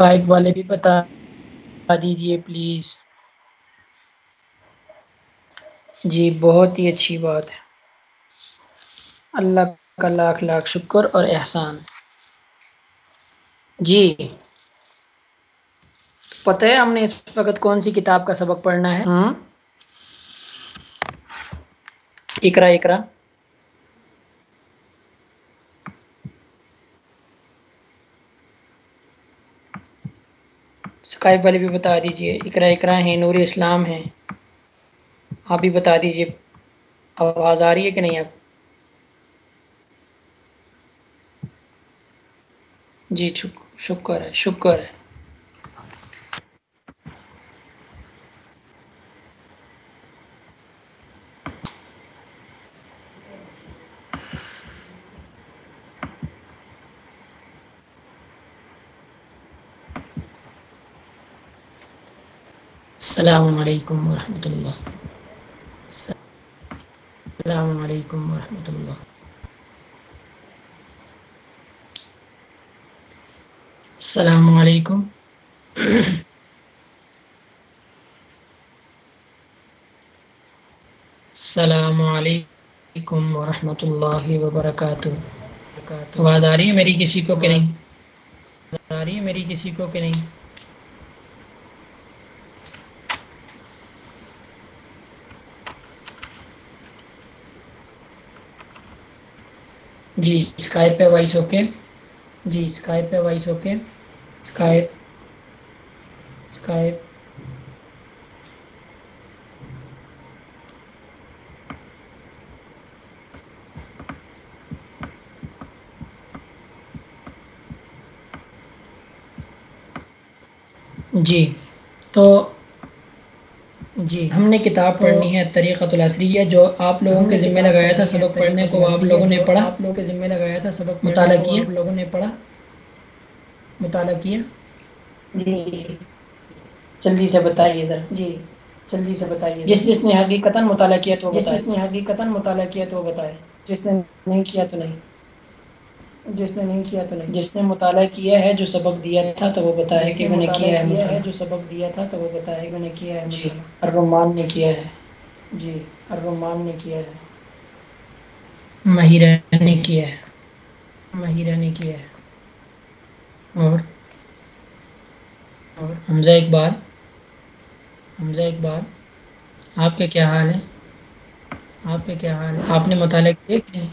Skype والے بھی بتا دیجیے پلیز جی بہت ہی اچھی بات ہے۔ اللہ کا لاکھ لاکھ شکر اور احسان۔ جی۔ پتہ ہے ہم نے اس وقت کون سی کتاب کا سبق پڑھنا ہے؟ اقرا اقرا۔ اسکائپ والے بھی بتا دیجیے اقرا اقرا ہیں، نور اسلام ہیں۔ آپ بھی بتا دیجیے آواز آ رہی ہے کہ نہیں آپ؟ جی شکر ہے شکر ہے۔ السلام علیکم ورحمۃ اللہ۔ السلام علیکم ورحمۃ اللہ۔ السلام علیکم۔ السلام علیکم ورحمۃ اللہ وبرکاتہ۔ آواز آ رہی ہے میری کسی کو کہ نہیں؟ آ رہی ہے میری کسی کو کہ نہیں؟ جی اسکائپ پہ وائس اوکے جی اسکائپ پہ وائس اوکے اسکائپ اسکائپ جی تو جی۔ ہم نے کتاب پڑھنی ہے طریقۃ الاسریہ جو آپ لوگوں کے ذمہ لگایا تھا سبق پڑھنے کو آپ لوگوں نے پڑھا۔ آپ لوگوں کے ذمہ لگایا تھا سبق مطالعہ کیا؟ آپ لوگوں نے پڑھا۔ مطالعہ کیا؟ جی۔ جلدی سے بتائیے ذرا۔ جی۔ جلدی سے بتائیے۔ جس جس نے حقیقت مطالعہ کیا تو جس جس نے حقیقت مطالعہ کیا تو وہ بتائے۔ جس نے نہیں کیا تو نہیں۔ جس نے نہیں کیا تو نہیں۔ جس نے مطالعہ کیا ہے جو سبق دیا تھا تو وہ بتایا کہ میں نے کیا ہے جو سبق دیا تھا تو وہ بتایا کہ میں نے کیا ہے جی ارمان نے کیا ہے۔ جی ارمان نے کیا ہے۔ ماہرہ نے کیا ہے۔ ماہرہ نے کیا ہے۔ اور؟ اور؟ حمزہ اقبال۔ حمزہ اقبال آپ کے کیا حال ہے؟ آپ کے کیا حال ہے؟ آپ نے مطالعہ کیا کہ نہیں؟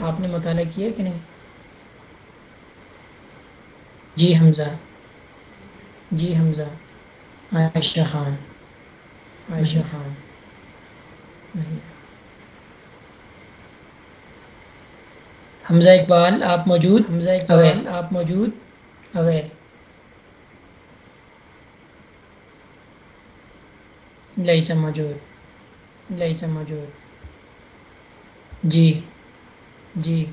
آپ نے مطالعہ کیا کہ نہیں؟ جی حمزہ۔ جی حمزہ۔ عائشہ خان۔ عائشہ خان۔ حمزہ اقبال آپ موجود؟ حمزہ اقبال آپ موجود؟ اوے۔ لئی موجود۔ لئی موجود۔ جی۔ جی۔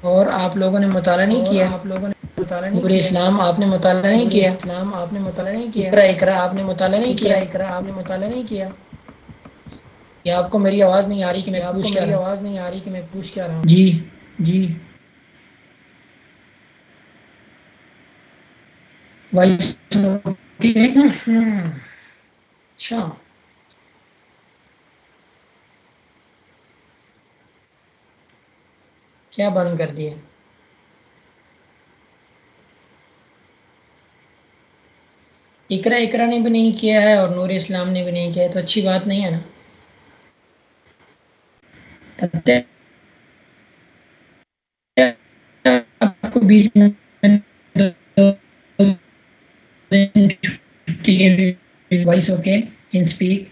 اور آپ لوگوں نے مطالعہ نہیں کیا؟ آپ لوگوں نے مطالعہ نہیں پورے اسلام آپ نے مطالعہ نہیں کیا۔ اسلام آپ نے مطالعہ نہیں کیا۔ اقرا اقرا آپ نے مطالعہ نہیں کیا۔ اقرا آپ نے مطالعہ نہیں کیا۔ کیا آپ کو میری آواز نہیں آ رہی کہ میں پوچھ کیا آواز نہیں آ رہی کہ میں پوچھ کیا رہا ہوں؟ جی جی۔ اچھا۔ کیا بند کر دیا اقرا اقرا نے بھی نہیں کیا ہے اور نور اسلام نے بھی نہیں کیا ہے، تو اچھی بات نہیں ہے نا۔ آپ کو بیچ میں voice okay, in speak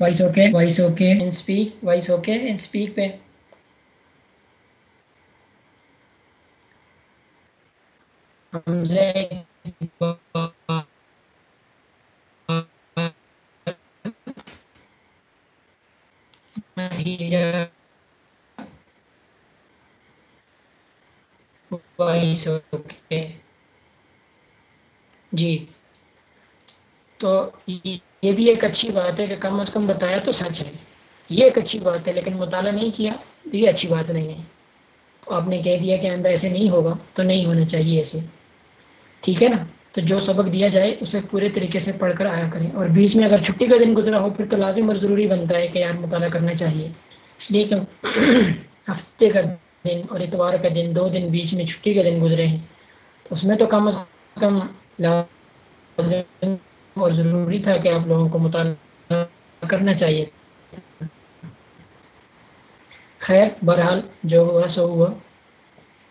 voice okay voice okay. In speak voice okay, in speak پہ۔ حمزہ وائس اوکے جی تو یہ بھی ایک اچھی بات ہے کہ کم از کم بتایا تو سچ ہے یہ ایک اچھی بات ہے لیکن مطالعہ نہیں کیا تو یہ اچھی بات نہیں ہے آپ نے کہہ دیا کہ آئندہ ایسے نہیں ہوگا تو نہیں ہونا چاہیے ایسے ٹھیک ہے نا تو جو سبق دیا جائے، اسے پورے طریقے سے پڑھ کر آیا کریں۔ اور بیچ میں اگر چھٹی کا دن گزرا ہو، پھر تو لازم اور ضروری بنتا ہے کہ یار مطالعہ کرنا چاہیے۔ اس لیے کہ ہفتے کا دن اور اتوار کا دن، دو دن بیچ میں چھٹی کے دن گزرے ہیں۔ تو اس میں تو کم از کم لازم اور ضروری تھا کہ آپ لوگوں کو مطالعہ کرنا چاہیے۔ خیر، بہرحال جو ہوا، سو ہوا۔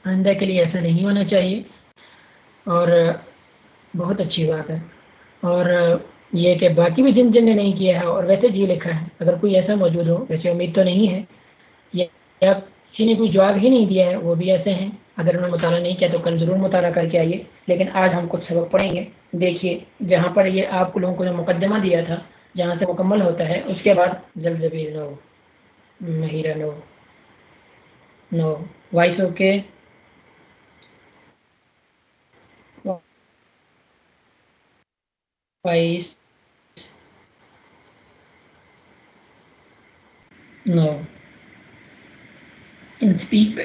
آئندہ کے لیے ایسا نہیں ہونا چاہیے۔ اور بہت اچھی بات ہے۔ اور یہ کہ باقی بھی جن جن نے نہیں کیا ہے اور ویسے جی لکھا ہے، اگر کوئی ایسا موجود ہو، ویسے امید تو نہیں ہے، یا کسی نے کوئی جواب ہی نہیں دیا ہے، وہ بھی ایسے ہیں۔ اگر انہوں نے مطالعہ نہیں کیا تو کل ضرور مطالعہ کر کے آئیے، لیکن آج ہم کچھ سبق پڑھیں گے۔ دیکھیے، جہاں پر یہ آپ لوگوں کو جو مقدمہ دیا تھا، جہاں سے مکمل ہوتا ہے، اس کے بعد جلد جبی no, Mahira no no, voice okay. Voice no speak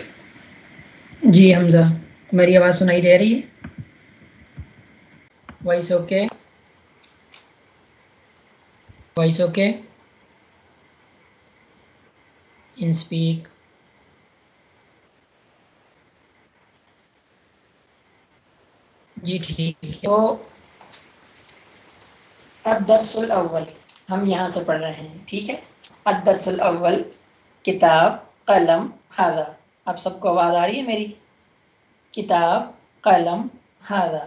جی حمزہ میری آواز سنائی دے رہی ہے voice okay voice okay in speak جی ٹھیک ہے تو الدرس الاول۔ ہم یہاں سے پڑھ رہے ہیں، ٹھیک ہے؟ الدرس الاول، کتاب، قلم ہاضا اب سب کو آواز آ رہی ہے میری؟ کتاب، قلم ہاضا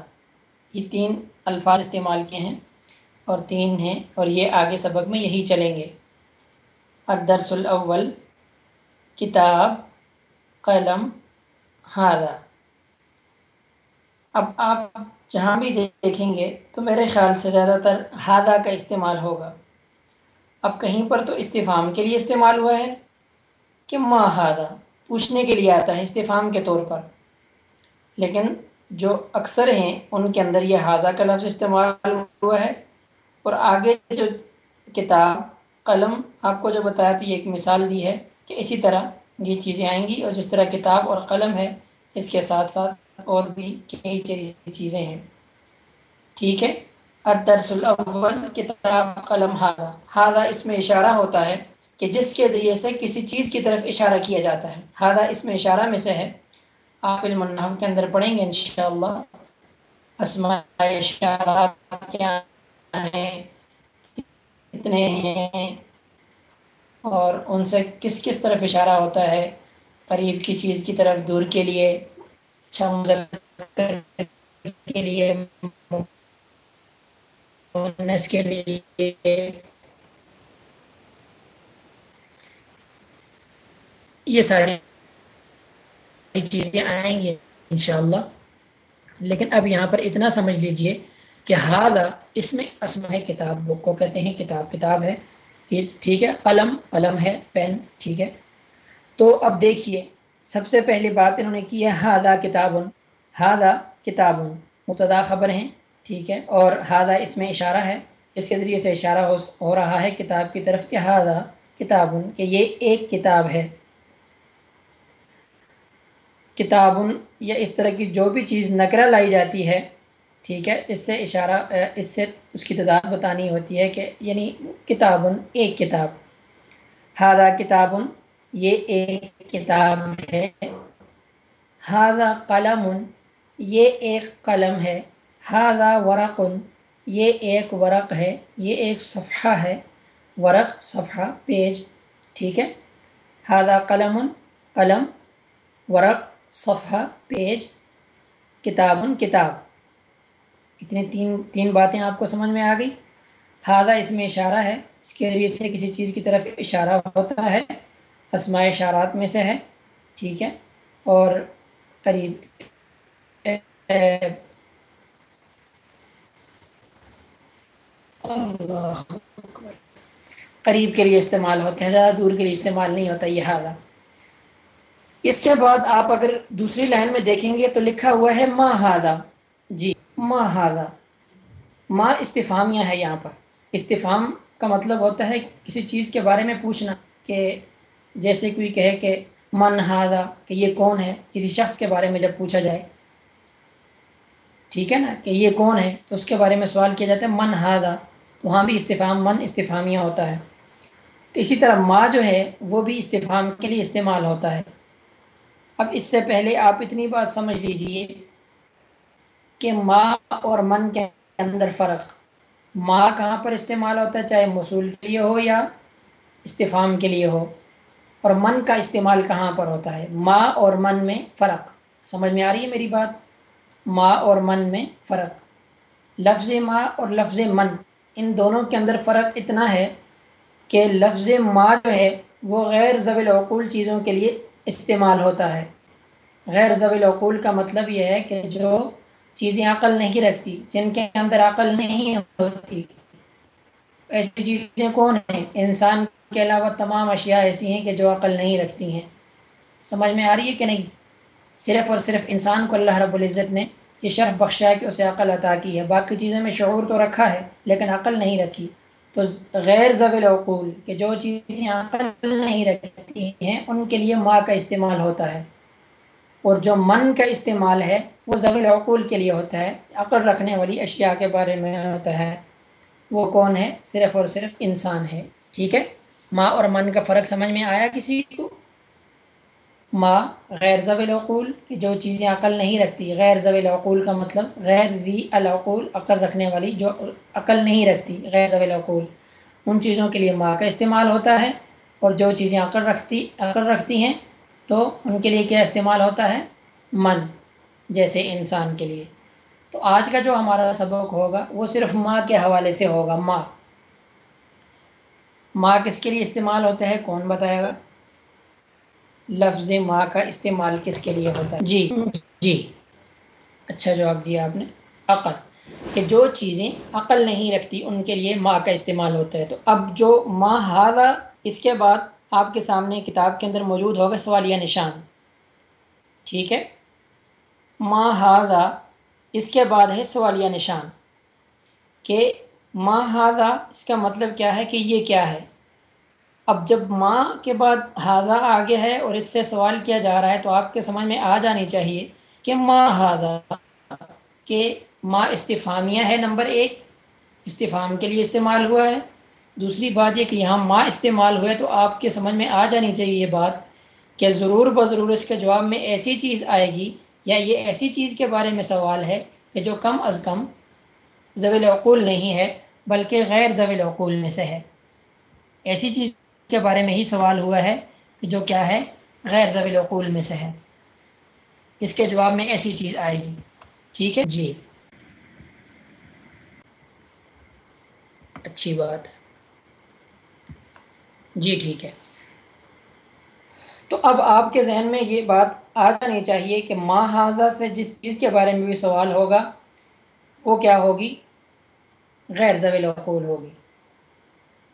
یہ تین الفاظ استعمال کیے ہیں اور تین ہیں اور یہ آگے سبق میں یہی چلیں گے۔ الدرس الاول، کتاب، قلم ہاضا اب آپ جہاں بھی دیکھیں گے تو میرے خیال سے زیادہ تر ہادہ کا استعمال ہوگا۔ اب کہیں پر تو استفام کے لیے استعمال ہوا ہے کہ ما ہادہ پوچھنے کے لیے آتا ہے استفام کے طور پر۔ لیکن جو اکثر ہیں ان کے اندر یہ حاضہ کا لفظ استعمال ہوا ہے۔ اور آگے جو کتاب، قلم آپ کو جو بتایا تو یہ ایک مثال دی ہے کہ اسی طرح یہ چیزیں آئیں گی اور جس طرح کتاب اور قلم ہے اس کے ساتھ ساتھ اور بھی کئی چیزیں ہیں۔ ٹھیک ہے۔ الدرس الاول، کتاب قلم ہادہ ہادہ اس میں اشارہ ہوتا ہے کہ جس کے ذریعے سے کسی چیز کی طرف اشارہ کیا جاتا ہے۔ ہادہ اس میں اشارہ میں سے ہے۔ آپ علم النحو کے اندر پڑھیں گے انشاءاللہ۔ اسماء اشارات کیا ہیں؟ کتنے ہیں؟ اور ان سے کس کس طرف اشارہ ہوتا ہے؟ قریب کی چیز کی طرف، دور کے لیے۔ اچھا مذکر کے لیے مونس کے لیے یہ ساری چیزیں آئیں گی انشاءاللہ لیکن اب یہاں پر اتنا سمجھ لیجیے کہ حال اس میں اسماء کتاب بک کو کہتے ہیں کتاب کتاب ہے ٹھیک ہے قلم قلم ہے پین ٹھیک ہے تو اب دیکھیے سب سے پہلی بات انہوں نے کی ہے ہادہ کتاب ہادہ کتاب۔ مبتدا خبر ہیں، ٹھیک ہے، اور ہادہ اس میں اشارہ ہے۔ اس کے ذریعے سے اشارہ ہو رہا ہے کتاب کی طرف کہ ہادہ کتاب، کہ یہ ایک کتاب ہے۔ کتاب یا اس طرح کی جو بھی چیز نکرہ لائی جاتی ہے، ٹھیک ہے، اس سے اشارہ، اس سے اس کی تعداد بتانی ہوتی ہے کہ یعنی کتاب، ایک کتاب۔ ہادہ کتاب یہ ایک کتاب ہے۔ ہادہ قلم، یہ ایک قلم ہے۔ ہادہ ورق، یہ ایک ورق ہے۔ یہ ایک صفحہ ہے۔ ورق، صفحہ، پیج، ٹھیک ہے۔ ہادہ قلم قلم، ورق، صفحہ، پیج، کتاب کتاب۔ اتنی تین تین باتیں آپ کو سمجھ میں آ گئی ہادہ اس میں اشارہ ہے۔ اس کے ذریعے سے کسی چیز کی طرف اشارہ ہوتا ہے۔ اسماء اشارات میں سے ہے، ٹھیک ہے؟ اور قریب قریب کے لیے استعمال ہوتے ہیں، زیادہ دور کے لیے استعمال نہیں ہوتا یہ ہادہ اس کے بعد آپ اگر دوسری لائن میں دیکھیں گے تو لکھا ہوا ہے ما ہادہ جی ما ہادہ ما استفامیہ ہے یہاں پر۔ استفام کا مطلب ہوتا ہے کسی چیز کے بارے میں پوچھنا کہ جیسے کوئی کہے کہ من ہادہ کہ یہ کون ہے؟ کسی شخص کے بارے میں جب پوچھا جائے، ٹھیک ہے نا؟ کہ یہ کون ہے؟ تو اس کے بارے میں سوال کیا جاتا ہے، من ہادہ تو وہاں بھی استفام من استفامیہ ہوتا ہے۔ تو اسی طرح ما جو ہے، وہ بھی استفام کے لیے استعمال ہوتا ہے۔ اب اس سے پہلے آپ اتنی بات سمجھ لیجیے کہ ما اور من کے اندر فرق۔ ما کہاں پر استعمال ہوتا ہے؟ چاہے موصول کے لیے ہو یا استفام کے لیے ہو۔ اور من کا استعمال کہاں پر ہوتا ہے؟ ما اور من میں فرق۔ سمجھ میں آ رہی ہے میری بات؟ ما اور من میں فرق۔ لفظ ما اور لفظ من، ان دونوں کے اندر فرق اتنا ہے کہ لفظ ما جو ہے، وہ غیر ضوی العقول چیزوں کے لیے استعمال ہوتا ہے۔ غیر ضوی العقول کا مطلب یہ ہے کہ جو چیزیں عقل نہیں رکھتی، جن کے اندر عقل نہیں ہوتی ایسی چیزیں کون ہیں؟ انسان کے علاوہ تمام اشیاء ایسی ہیں کہ جو عقل نہیں رکھتی ہیں۔ سمجھ میں آ رہی ہے کہ نہیں؟ صرف اور صرف انسان کو اللہ رب العزت نے یہ شرف بخشا ہے کہ اسے عقل عطا کی ہے۔ باقی چیزوں میں شعور تو رکھا ہے، لیکن عقل نہیں رکھی۔ تو غیر ضوی العقول کہ جو چیزیں عقل نہیں رکھتی ہیں، ان کے لیے ماں کا استعمال ہوتا ہے۔ اور جو من کا استعمال ہے، وہ ضوی العقول کے لیے ہوتا ہے۔ عقل رکھنے والی اشیاء کے بارے میں ہوتا ہے۔ وہ کون ہے؟ صرف اور صرف انسان ہے، ٹھیک ہے؟ ماں اور من کا فرق سمجھ میں آیا کسی کو؟ ماں غیر ضوی العقول کہ جو چیزیں عقل نہیں رکھتی، غیر ضوی العقول کا مطلب غیر ذی العقول عقل رکھنے والی جو عقل نہیں رکھتی، غیر ضوی العقول۔ ان چیزوں کے لیے ماں کا استعمال ہوتا ہے اور جو چیزیں عقل رکھتی عقل رکھتی ہیں تو ان کے لیے کیا استعمال ہوتا ہے؟ من، جیسے انسان کے لیے۔ تو آج کا جو ہمارا سبق ہوگا وہ صرف ماں کے حوالے سے ہوگا، ماں۔ ماں کس کے لیے استعمال ہوتا ہے، کون بتائے گا؟ لفظ ماں کا استعمال کس کے لیے ہوتا ہے؟ جی جی۔ اچھا جواب دیا آپ نے۔ عقل، کہ جو چیزیں عقل نہیں رکھتی، ان کے لیے ماں کا استعمال ہوتا ہے۔ تو اب جو ماں ہادہ اس کے بعد آپ کے سامنے کتاب کے اندر موجود ہوگا سوالیہ نشان۔ ٹھیک ہے؟ ماں ہادہ اس کے بعد ہے سوالیہ نشان کہ ماں ہادہ اس کا مطلب کیا ہے کہ یہ کیا ہے؟ اب جب ماں کے بعد حاضہ آگے ہے اور اس سے سوال کیا جا رہا ہے تو آپ کے سمجھ میں آ جانی چاہیے کہ ماں ہادہ کہ ماں استفامیہ ہے نمبر ایک، استفام کے لیے استعمال ہوا ہے۔ دوسری بات یہ کہ یہاں ماں استعمال ہوئے تو آپ کے سمجھ میں آ جانی چاہیے یہ بات کہ ضرور بضرور اس کے جواب میں ایسی چیز آئے گی یا یہ ایسی چیز کے بارے میں سوال ہے کہ جو کم از کم ضوی العقول نہیں ہے، بلکہ غیر ضوی العقول میں سے ہے۔ ایسی چیز کے بارے میں ہی سوال ہوا ہے کہ جو کیا ہے، غیر ضوی العقول میں سے ہے۔ اس کے جواب میں ایسی چیز آئے گی۔ ٹھیک ہے؟ جی۔ اچھی بات۔ جی ٹھیک ہے۔ تو اب آپ کے ذہن میں یہ بات آ جانی چاہیے کہ ماں حاضہ سے جس چیز کے بارے میں بھی سوال ہوگا، وہ کیا ہوگی؟ غیر ضوی العقول ہوگی۔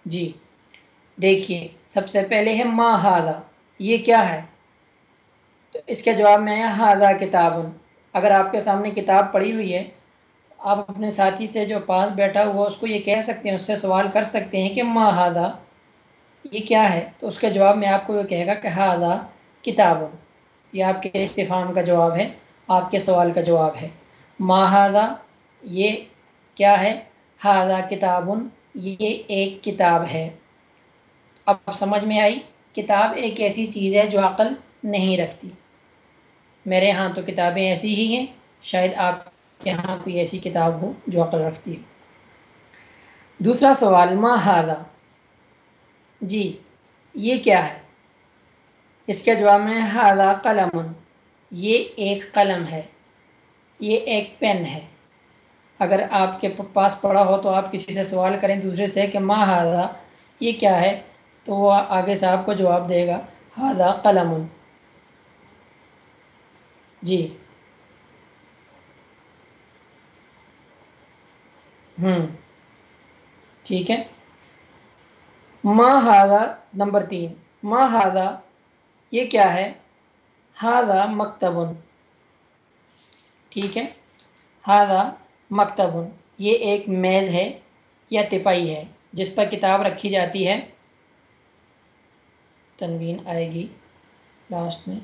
جی دیکھیے، سب سے پہلے ہے ما ہادہ یہ کیا ہے؟ تو اس کے جواب میں ہے ہادہ کتاب اگر آپ کے سامنے کتاب پڑھی ہوئی ہے، آپ اپنے ساتھی سے جو پاس بیٹھا ہوا، اس کو یہ کہہ سکتے ہیں، اس سے سوال کر سکتے ہیں کہ ما ہادہ یہ کیا ہے؟ تو اس کے جواب میں آپ کو یہ کہے گا کہ ہادہ کتاب، یہ آپ کے استفام کا جواب ہے، آپ کے سوال کا جواب ہے۔ ما یہ کیا ہے؟ ہادہ کتاب، یہ ایک کتاب ہے۔ اب سمجھ میں آئی؟ کتاب ایک ایسی چیز ہے جو عقل نہیں رکھتی۔ میرے ہاں تو کتابیں ایسی ہی ہیں، شاید آپ کے ہاں کوئی ایسی کتاب ہو جو عقل رکھتی ہے دوسرا سوال، ما جی یہ کیا ہے؟ اس کے جواب میں ہادہ قلم یہ ایک قلم ہے، یہ ایک پین ہے۔ اگر آپ کے پاس پڑھا ہو تو آپ کسی سے سوال کریں دوسرے سے کہ ما ہادہ یہ کیا ہے؟ تو وہ آگے سے آپ کو جواب دے گا ہادہ قلم جی۔ ہوں۔ ٹھیک ہے۔ ماں ہادہ نمبر تین. ماں ہادہ یہ کیا ہے؟ ہادہ مکتبن ٹھیک ہے؟ ہادہ مکتبن یہ ایک میز ہے یا تپائی ہے، جس پر کتاب رکھی جاتی ہے۔ تنوین آئے گی لاسٹ میں۔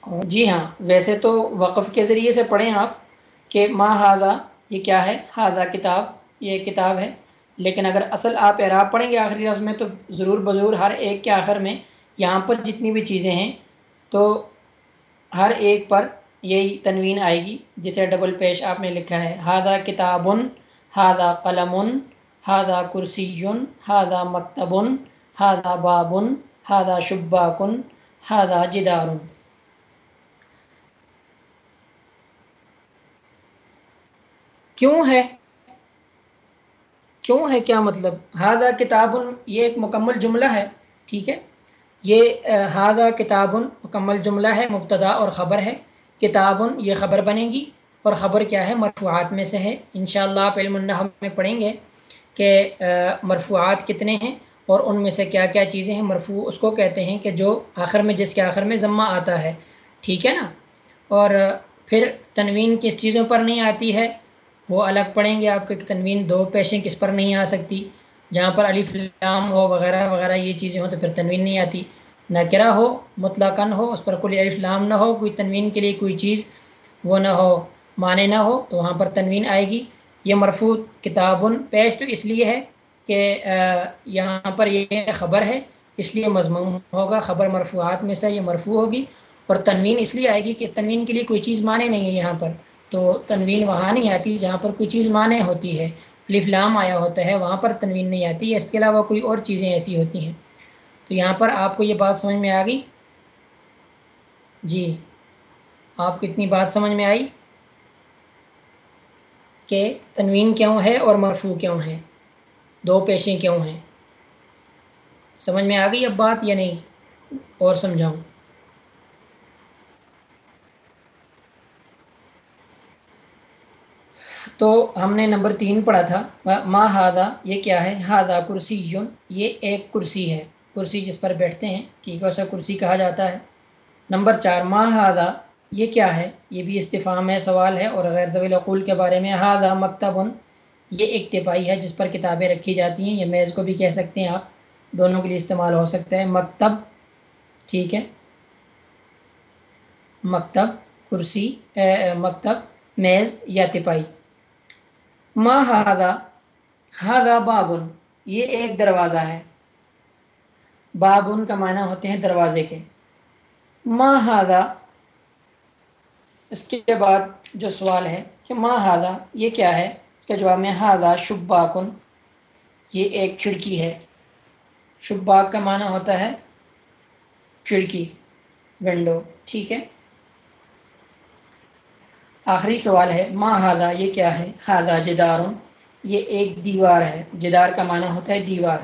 اور جی ہاں ویسے تو وقف کے ذریعے سے پڑھیں آپ کہ ما ہادہ یہ کیا ہے؟ ہادہ کتاب، یہ کتاب ہے۔ لیکن اگر اصل آپ اعراب پڑھیں گے آخری لفظ میں تو ضرور بضرور ہر ایک کے آخر میں یہاں پر جتنی بھی چیزیں ہیں تو ہر ایک پر یہی تنوین آئے گی، جسے ڈبل پیش آپ نے لکھا ہے۔ ہادہ کتابن ہادہ قلم ہادہ کرسی ہادہ مکتبن ہادہ بابن ہادہ شباکن ہادہ جدار۔ کیوں ہے؟ کیوں ہے؟ کیا مطلب؟ ہادہ کتاب، یہ ایک مکمل جملہ ہے، ٹھیک ہے؟ یہ ہادہ کتاب مکمل جملہ ہے، مبتدا اور خبر ہے۔ کتاب، یہ خبر بنے گی، اور خبر کیا ہے؟ مرفوعات میں سے ہے۔ انشاءاللہ آپ علم النحو میں پڑھیں گے کہ مرفوعات کتنے ہیں، اور ان میں سے کیا کیا چیزیں ہیں۔ مرفوع اس کو کہتے ہیں کہ جو آخر میں، جس کے آخر میں ضمہ آتا ہے، ٹھیک ہے نا؟ اور پھر تنوین کس چیزوں پر نہیں آتی ہے؟ وہ الگ پڑھیں گے، آپ کو تنوین دو پیشیں کس پر نہیں آ سکتی؟ جہاں پر علی فلام ہو وغیرہ وغیرہ یہ چیزیں ہوں تو پھر تنوین نہیں آتی۔ نہ ہو، مطلقاً ہو، اس پر کوئی علی فلام نہ ہو، کوئی تنوین کے لیے کوئی چیز وہ نہ ہو، معنی نہ ہو، تو وہاں پر تنوین آئے گی۔ یہ مرفوع کتاب پیش تو اس لیے ہے کہ یہاں پر یہ خبر ہے، اس لیے مضمون ہوگا، خبر مرفوعات میں سے یہ مرفوع ہوگی اور تنوین اس لیے آئے گی کہ تنوین کے لیے کوئی چیز معنی نہیں ہے یہاں پر۔ تو تنوین وہاں نہیں آتی جہاں پر کوئی چیز معنی ہوتی ہے۔ لام آیا ہوتا ہے، وہاں پر تنوین نہیں آتی۔ اس کے علاوہ کوئی اور چیزیں ایسی ہوتی ہیں۔ تو یہاں پر آپ کو یہ بات سمجھ میں آ گئی؟ جی۔ آپ کو اتنی بات سمجھ میں آئی کہ تنوین کیوں ہے اور مرفوع کیوں ہے؟ دو پیشیں کیوں ہیں؟ سمجھ میں آ گئی اب بات یا نہیں؟ اور سمجھاؤں۔ تو ہم نے نمبر تین پڑھا تھا۔ ما ہادہ یہ کیا ہے؟ ہادہ کرسی یون یہ ایک کرسی ہے۔ کرسی جس پر بیٹھتے ہیں، ٹھیک ہے، اسے کرسی کہا جاتا ہے۔ نمبر چار، ما ہادہ یہ کیا ہے؟ یہ بھی استفام ہے، سوال ہے اور غیر ضوی العقول کے بارے میں۔ ہادہ مکتب یہ ایک تپائی ہے جس پر کتابیں رکھی جاتی ہیں۔ یہ میز کو بھی کہہ سکتے ہیں آپ۔ دونوں کے لیے استعمال ہو سکتا ہے۔ مکتب، ٹھیک ہے۔ مکتب، کرسی مکتب، میز یا تپائی۔ ما ہادہ ہادہ بابن یہ ایک دروازہ ہے. بابن کا معنی ہوتے ہیں دروازے کے. ما ہادہ اس کے بعد جو سوال ہے کہ ما ہادہ یہ کیا ہے؟ اس کے جواب میں ہادہ شباکن یہ ایک کھڑکی ہے. شباک کا معنی ہوتا ہے کھڑکی. ونڈو ٹھیک ہے؟ آخری سوال ہے، ماں ہادہ یہ کیا ہے؟ ہادہ جدار، یہ ایک دیوار ہے۔ جدار کا معنی ہوتا ہے دیوار۔